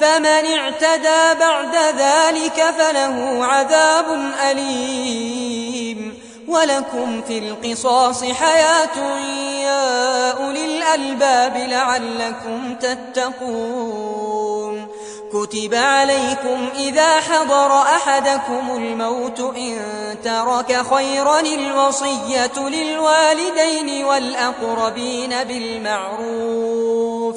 فمن اعتدى بعد ذلك فله عذاب أليم ولكم في القصاص حياة يا أولي الألباب لعلكم تتقون. كتب عليكم إذا حضر أحدكم الموت إن ترك خيرا الوصية للوالدين والأقربين بالمعروف.